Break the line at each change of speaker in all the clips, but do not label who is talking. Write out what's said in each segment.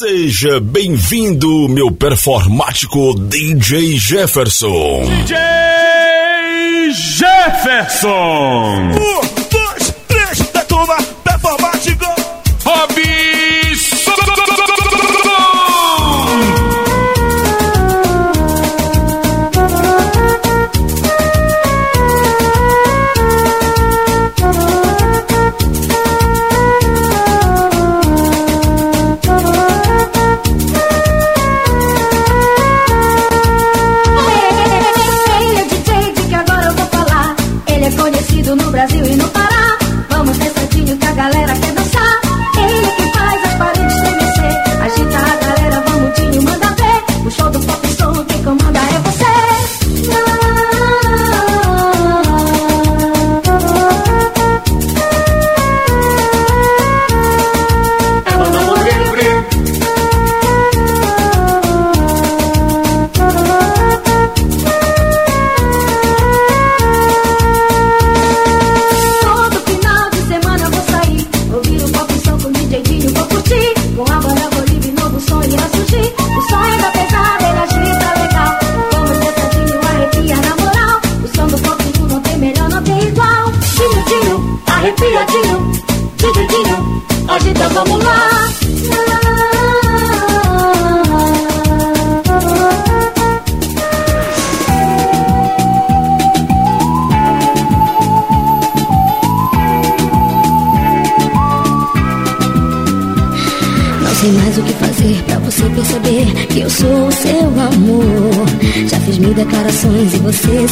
Seja bem-vindo, meu performático DJ Jefferson.
DJ Jefferson.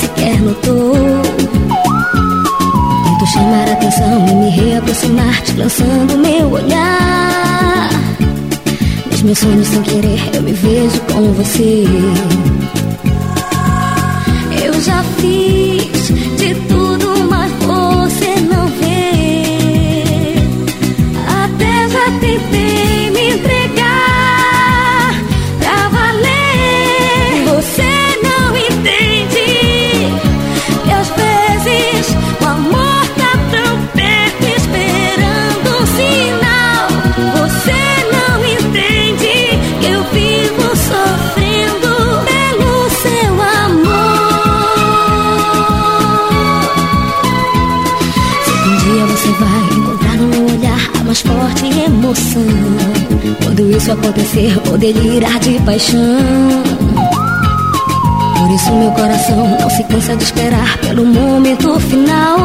Sequer notou. Tento chamar a atenção e me reaproximar, te lançando meu olhar. Nos meus sonhos sem querer, eu me vejo com você. Eu já fiz emoção. Quando isso acontecer, vou delirar de paixão. Por isso meu coração não se cansa de esperar pelo momento final.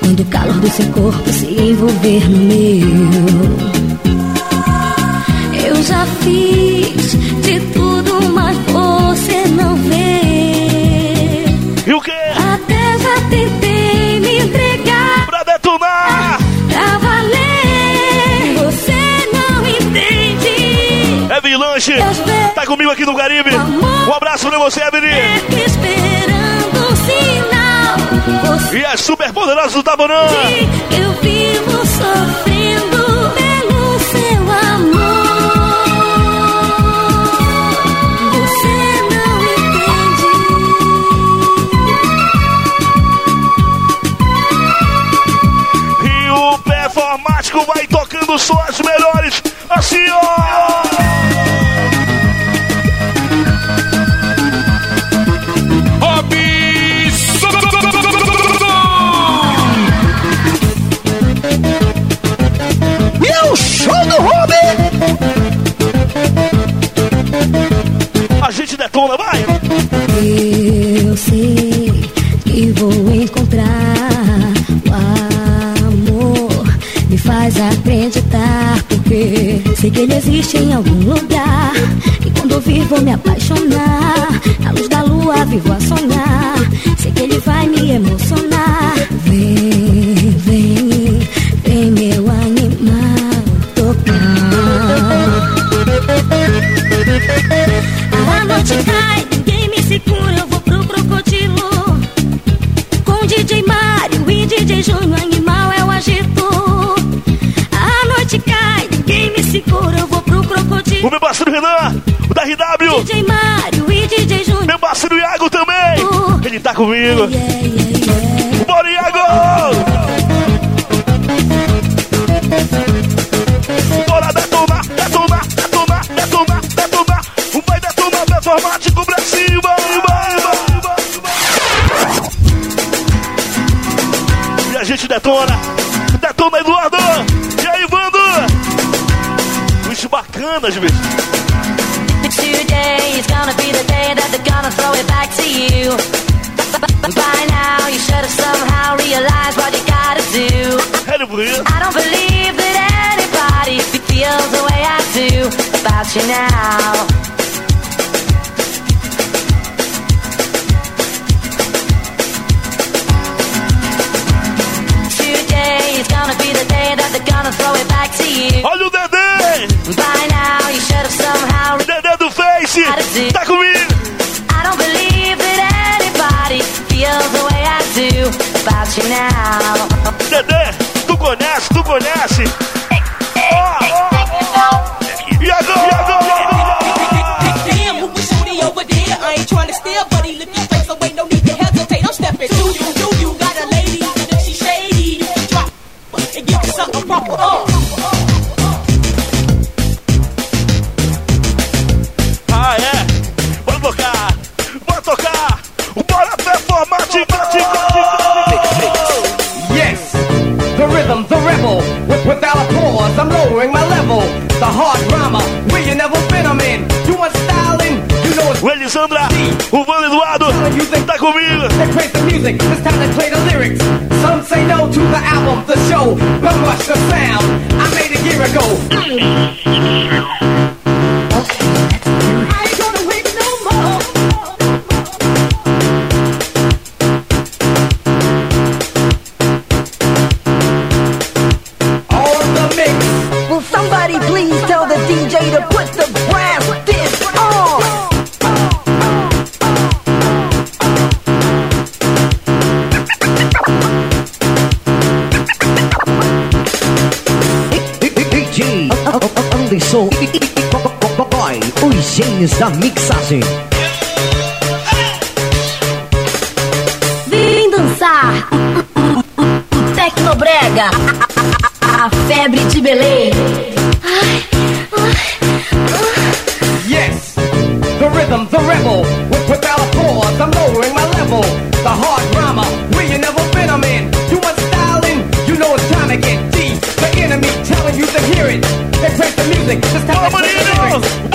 Quando o calor do seu corpo se envolver no meu. Eu já fiz entende.
Lanche. Tá comigo aqui no Caribe. Um abraço pra você.
Você
E as super poderosas do Taborã.
eu vivo sofrendo pelo seu amor. Você não
E o performático vai
em algum lugar. E quando ouvir, vou me apaixonar. Na luz da lua, vivo a sonhar. O
meu parceiro Renan, o da RW.
DJ Mário e DJ Júnior.
Meu parceiro Iago também. Ele tá comigo.
Yeah, yeah, yeah.
Bora, Iago!
now.
Tu conhece, tu conhece.
I'm
lowering my level. The hard drama, where you never been, I'm in. You want styling? You know it's.
O Elisandra, o Van Eduardo, tá comigo.
They praise the music, it's time to play the lyrics. Some say no to the album, the show, but rush the sound. I made a year ago.
Da Mixagem.
Vem dançar Tecnobrega, a, a, a febre de Belém.
Yes, the rhythm, the rebel, with propeller chords, I'm lowering my level. The hard drama, where you never been, I'm in. You want styling, you know it's time to get deep. The enemy telling you to hear it. They break the music, just time to
hear it.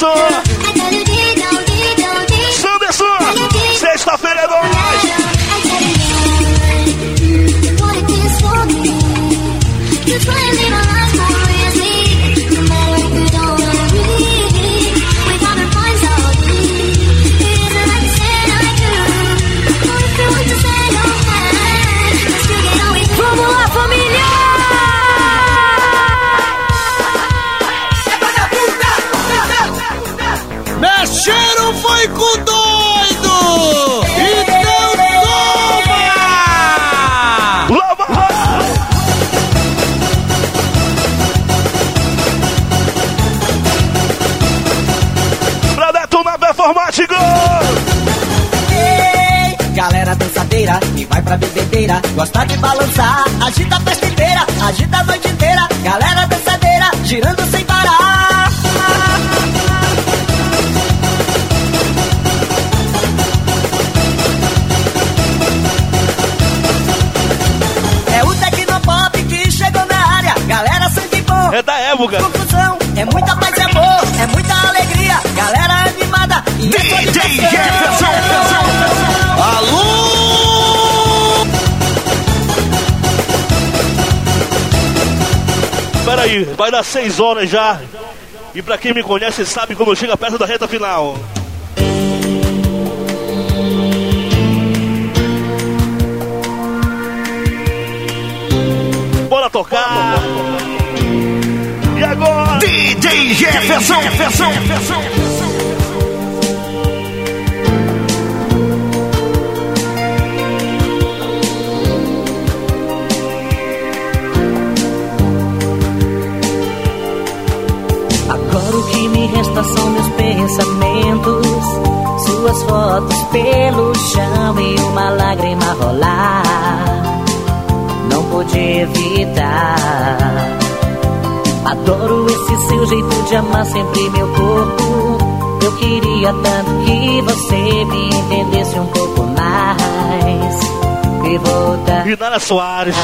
So. vai
pra
bebedeira, gosta de balançar, agita a festa inteira, agita a noite inteira, galera dançadeira, girando sem parar. É o Tecnopop que chegou na área, galera sangue bom.
É da época.
Confusão, é muita paz e amor.
Peraí, vai dar 6 horas já. E pra quem me conhece sabe quando chega perto da reta final. Bora tocar. E agora?
DJ Jefferson, Jefferson,
Agora resta são meus pensamentos. Suas fotos pelo chão e uma lágrima rolar. Não pude evitar. Adoro esse seu jeito de amar sempre meu corpo. Eu queria tanto que você me entendesse um pouco mais. E voltar.
Inara Soares.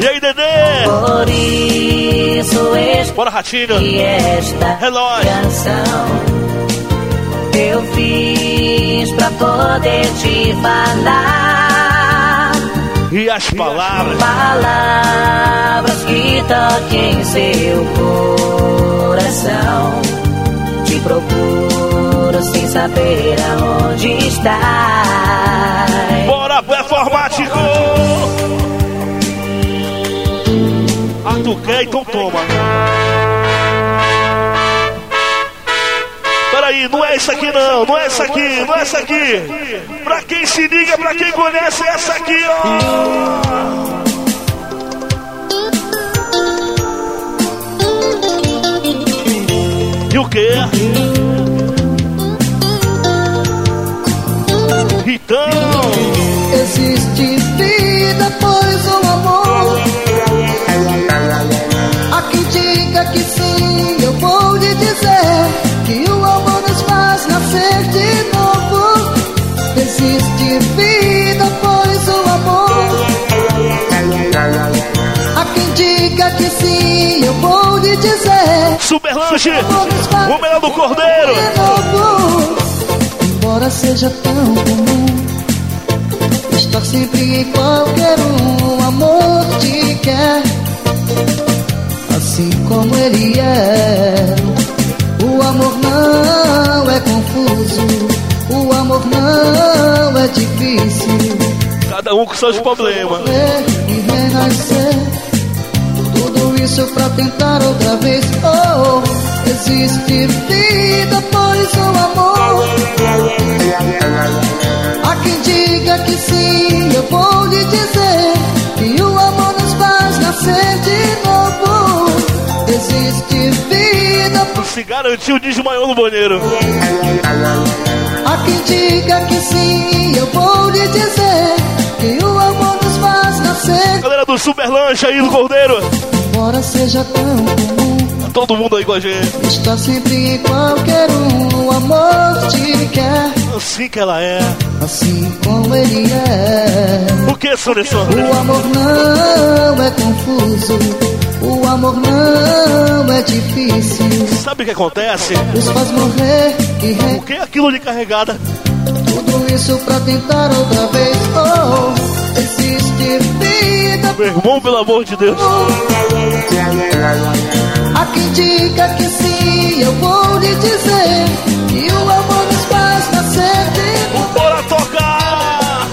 E aí, Dedê?
Por isso este
Bora, Ratinho.
e esta
Relógio.
canção eu fiz pra poder te falar
E as palavras.
palavras que toquem seu coração. Te procuro sem saber aonde está.
Bora, performático! Ah, tu quer? Então toma. Peraí, não é isso aqui não, não é essa aqui, não é essa aqui. Pra quem se liga, pra quem conhece, é essa aqui, ó. E o quê? Então,
Existe vida, pois o amor. A quem diga que sim, eu vou lhe dizer que o amor nos faz nascer de novo. Existe vida, pois o amor. A quem diga que sim, eu vou lhe dizer.
Superlanche, o melhor do Cordeiro.
Embora seja tão comum estar sempre em qualquer um, o amor te quer assim como ele é. O amor não é confuso, o amor não é difícil.
Cada um com seus problemas.
E renascer, tudo isso pra tentar outra vez. Oh, existe vida, pois o amor. Há quem diga que sim, eu vou lhe dizer que o amor nos faz nascer de novo. Existe vida,
Se garantiu, desmaiou no banheiro.
há quem diga que sim, eu vou lhe dizer que o amor nos faz nascer.
Galera do Superlanche aí do Cordeiro.
Embora seja tão comum
Todo mundo aí com a gente.
Está sempre em qualquer um, o amor te quer,
Assim que ela é.
assim como ele é.
O que, Sonesson?
O amor não é confuso, o amor não é difícil.
Sabe o que acontece?
Nos faz morrer e re...
O que é aquilo de carregada?
tudo isso pra tentar outra vez. Oh, existe vida.
Meu irmão, pelo amor de Deus.
Há quem diga que sim, eu vou lhe dizer que o amor nos faz nascer de.
Bora tocar!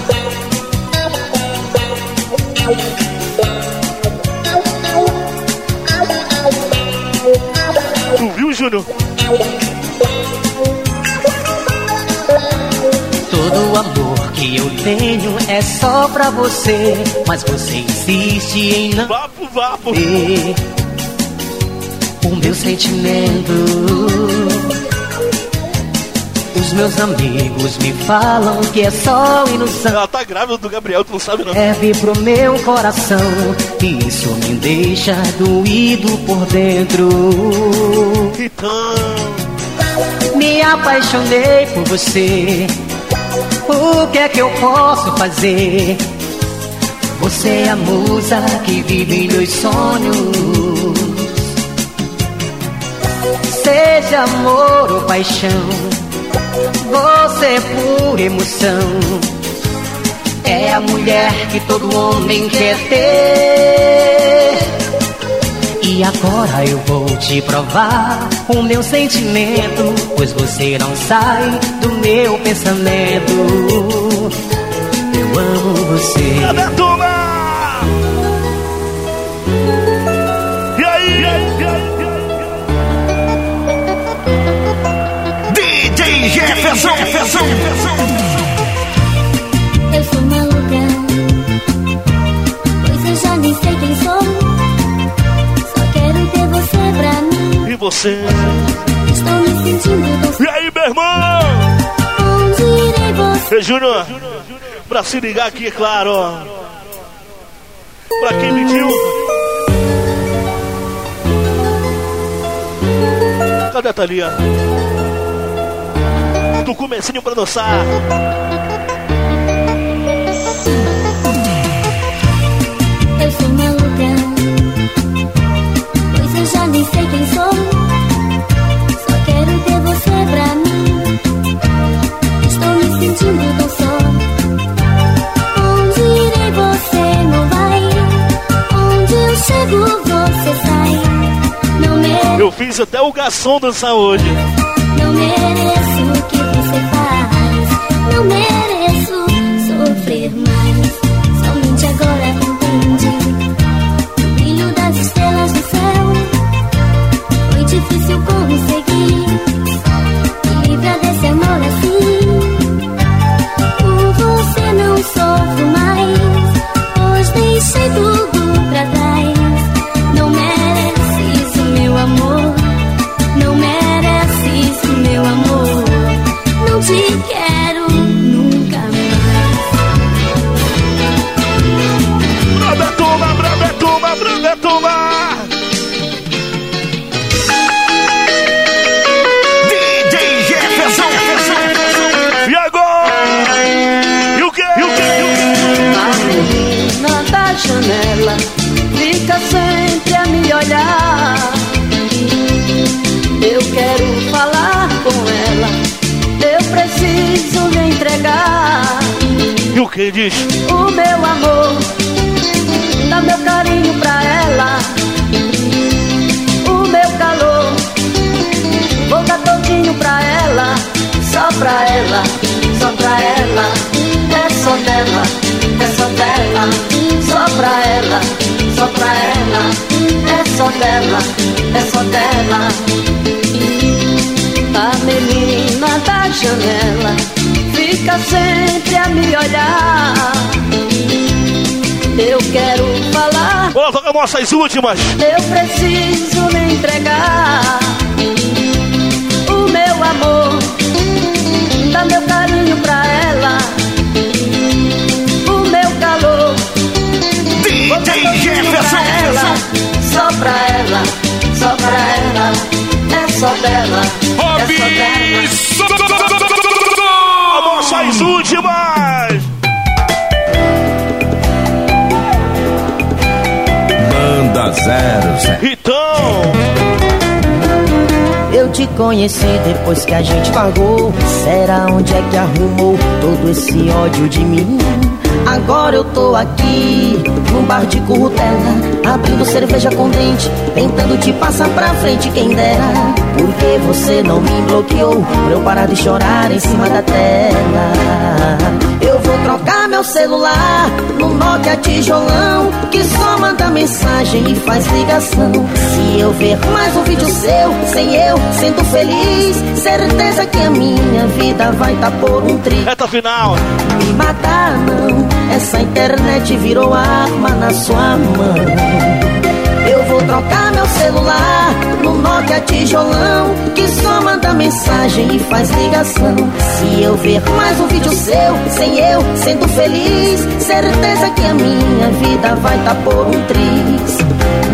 Tu viu, Júnior?
Todo amor que eu tenho é só pra você, mas você insiste em não
Vapo, vapo.
ver o meu sentimento. Os meus amigos me falam que é só ilusão.
Ela tá grávida do Gabriel, tu não sabe não.
Leve pro meu coração, e isso me deixa doído por dentro.
Então,
Me apaixonei por você. O que é que eu posso fazer? Você é a musa que vive em meus sonhos. Seja amor ou paixão, você é pura emoção. É a mulher que todo homem quer ter.
E agora eu vou te provar o meu sentimento, pois você não sai do meu pensamento. Eu amo você.
DJ Jefferson, Jefferson.
Eu sou maluca, pois eu já nem sei quem sou. Só quero ter você pra mim.
E você?
Estou me sentindo tão
E aí, meu irmão?
onde irei você.
Ei, Júnior, pra se ligar aqui, é claro. Pra quem pediu. Cadê a Thalia? Do comecinho pra dançar.
Eu sou maluca, pois eu já nem sei quem sou. Só quero ter você pra mim. Estou me sentindo tão só. Onde irei você não vai. Onde eu chego você sai.
Eu fiz até o garçom dançar hoje.
não mereço Que
diz?
o meu amor, dá meu carinho pra ela, o meu calor, vou dar todinho pra ela, só pra ela, só pra ela, é só dela, é só dela, só pra ela, só pra ela, é só dela, é só dela. A menina da janela fica sempre a me olhar. Eu quero falar,
Bora tocar nossas últimas.
eu preciso lhe entregar o meu amor, dá meu carinho pra ela, o meu calor.
DJ Jefferson, Jefferson.
só pra ela, só pra ela, é só dela, conheci depois que a gente pagou. Será onde é que arrumou todo esse ódio de mim? Agora eu tô aqui, num bar de currutela Abrindo cerveja com dente, tentando te passar pra frente Quem dera, porque você não me bloqueou Pra eu parar de chorar em cima da tela Eu vou trocar meu celular no Nokia tijolão Que só manda mensagem e faz ligação. Se eu ver mais um vídeo seu, sem eu, sendo feliz. Certeza que a minha vida vai tá por um tri.
Reta final.
me matar não Essa internet virou arma na sua mão trocar meu celular no Nokia tijolão Que só manda mensagem e faz ligação Se eu ver mais um vídeo seu, sem eu, sendo feliz Certeza que a minha vida vai tá por um triz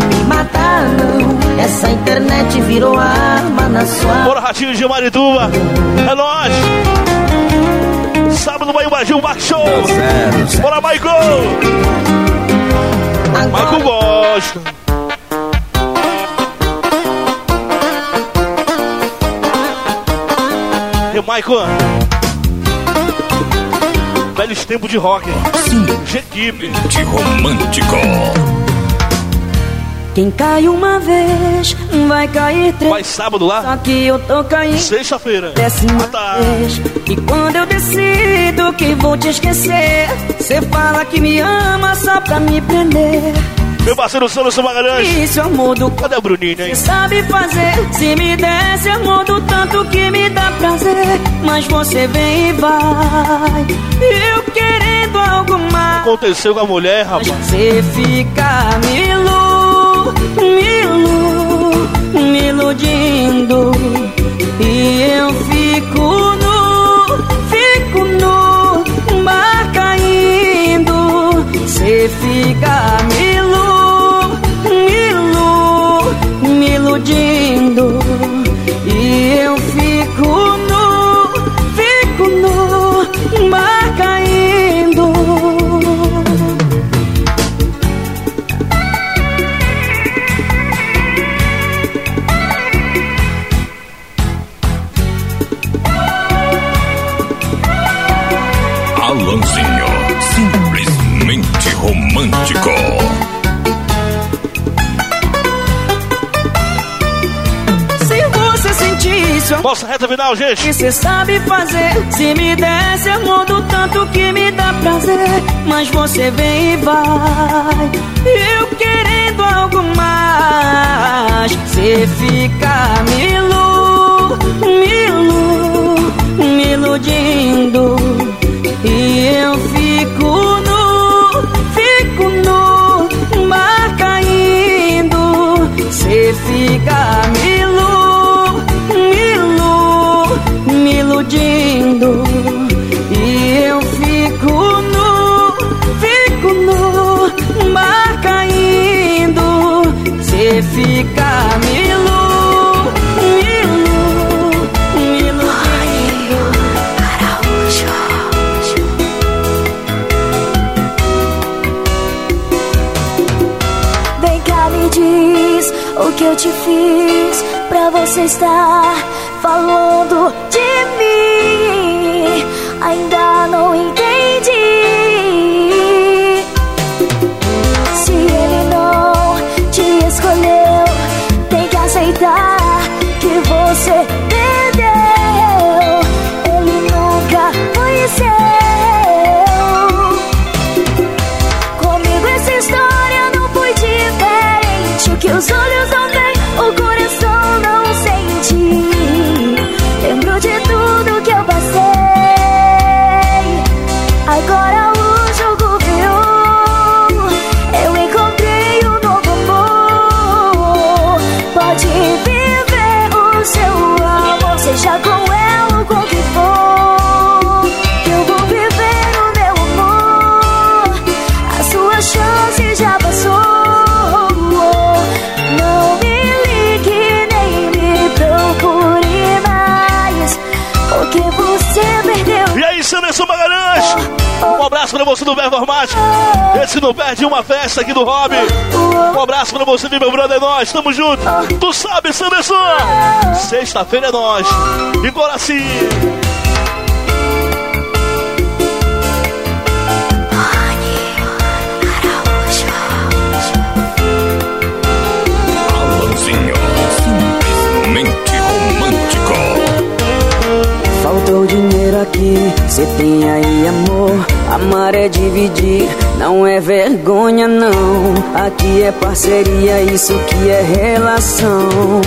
Me matar não Essa internet virou arma na sua
Bora, Ratinho de Marituba. É nóis. Sábado, Bahia Baju, Back Show. Bora, Michael. Michael gosta. E Michael. Velhos tempos de rock. G-Equipe.
De romântico.
Quem cai uma vez, vai cair três.
Vai sábado lá?
Só que eu tô caindo.
Sexta-feira.
Décima
Ah, tá.
vez. E quando eu decido que vou te esquecer, você fala que me ama só pra me prender.
Meu parceiro Sanderson Magalhães.
Isso, amor do
Cadê o Bruninho, hein?
Você sabe fazer, se me desse amor do tanto que me dá prazer. Mas você vem e vai, eu querendo algo mais.
Aconteceu com a mulher, rapaz.
Você fica me ilu, me ilu, me iludindo. E eu fico nu, fico nu, mar caindo. Você fica me
Nossa reta final, gente.
que você sabe fazer, se me desse amor do tanto que me dá prazer, mas você vem e vai, eu querendo algo mais, você fica me ilu, me me iludindo, e eu
te fiz pra você estar falando
abraço do Verbo Armático. Esse não perde uma festa aqui do Hobby. Um abraço pra você, meu brother, é nós. Tamo junto. Tu sabe, Sanderson? Sexta-feira é nós. E
simplesmente romântico.
Faltou dinheiro aqui, cê tem aí. Amar é dividir, não é vergonha não. Aqui é parceria, isso que é relação.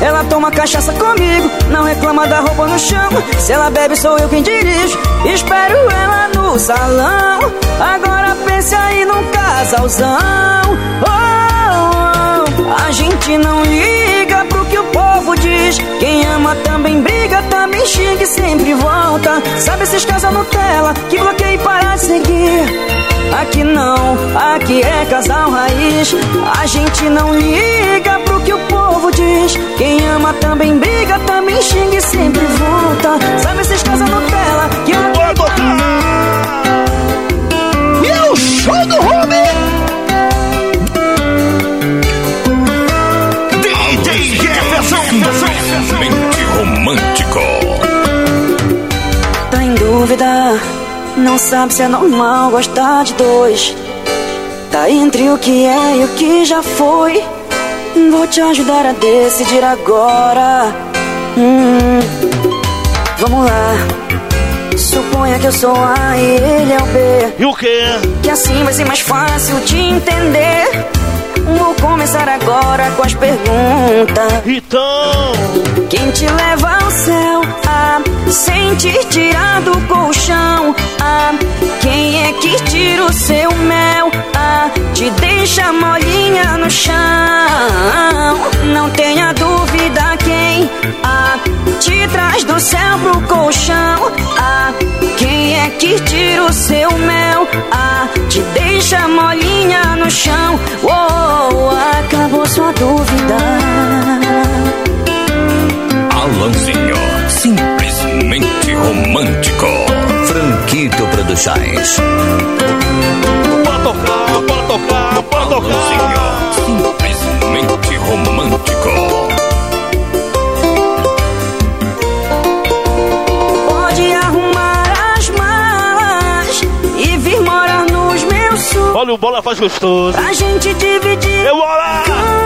Ela toma cachaça comigo, não reclama da roupa no chão. Se ela bebe, sou eu quem dirijo. Espero ela no salão. Agora pense aí num casalzão. Oh, oh, a gente não liga pro que o povo diz. Quem ama também briga, também xinga e sempre volta. Sabe esses casal Nutella que bloqueia e para de seguir? Aqui não, aqui é casal raiz. A gente não liga pro que o povo diz. Quem ama também briga, também xinga e sempre volta. Sabe esses casal Nutella que bloqueia sabe se é normal gostar de dois. Tá entre o que é e o que já foi. Vou te ajudar a decidir agora. Hum, vamos lá. Suponha que eu sou A e ele é o B.
E o quê?
Que assim vai ser mais fácil de entender. Vou começar agora com as perguntas.
Então,
quem te leva ao céu? Ah, sem te tirar do colchão. Ah, quem é que tira o seu mel? Ah, te deixa molinha no chão. Não tenha dúvida quem ah, te traz do céu pro colchão. Ah, quem é que tira o seu mel? Ah, te deixa molinha no chão. Oh, acabou sua dúvida.
Romântico.
Franquito Produções.
bora tocar, bora tocar, bora tocar.
Simplesmente romântico.
Pode arrumar as malas e vir morar nos meus sonhos.
Olha o bola faz gostoso.
Pra gente dividir
Eu bola!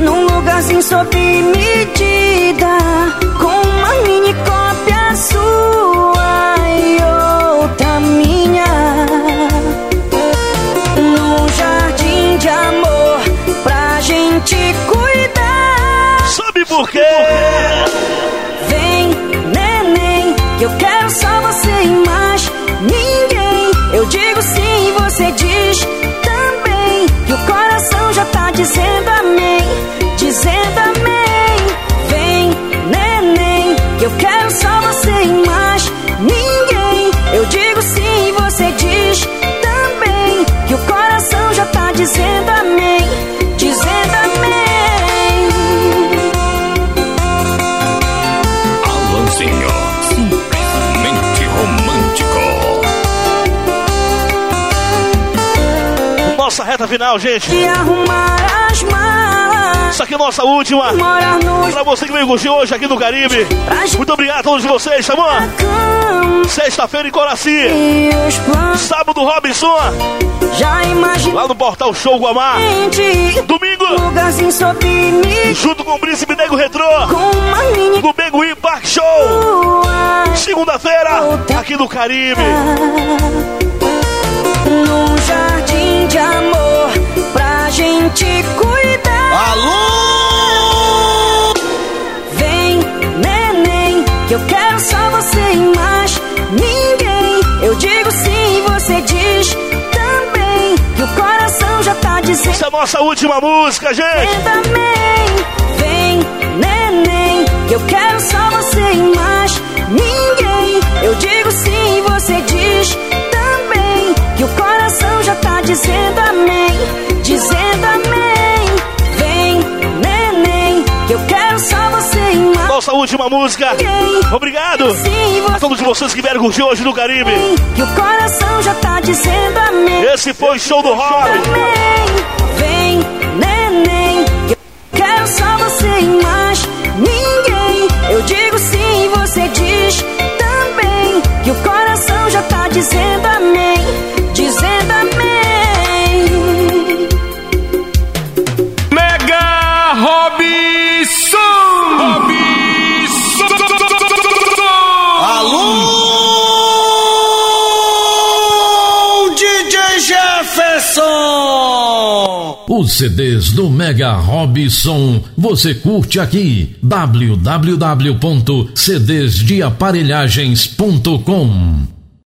Num lugarzinho sob medida, com uma mini cópia sua e outra minha. Num jardim de amor pra gente cuidar.
Sabe por quê? Reta final, gente.
de arrumar as malas.
Isso aqui é nossa última.
Morar
Pra você que veio curtir hoje aqui no Caribe. Muito obrigado a todos vocês, tá bom? Sexta-feira em Coraci.
e.
Sábado, Robinson.
Já imaginei
Lá no Portal Show Guamá. Domingo,
sob me
junto com o Príncipe Negro Retrô.
com
No Bengui Park Show. Segunda-feira, aqui no Caribe.
Num jardim de amor gente cuidar.
Alô!
Vem, neném, que eu quero só você e mais ninguém. Eu digo sim e você diz também. Que o coração já tá dizendo
Essa é a nossa última música, gente.
também. Vem, neném, que eu quero só você e mais ninguém. Eu digo sim e você diz também. Que o coração já tá dizendo amém,
última música. Obrigado a todos vocês que vieram curtir hoje no Caribe.
Que o coração já tá dizendo amém.
Esse foi o show do Rob.
Vem, neném, eu quero só você e mais ninguém. Eu digo sim e você diz também. Que o coração já tá dizendo amém,
CDs do Mega Robson. Você curte aqui. Www.cdsdeaparelhagens.com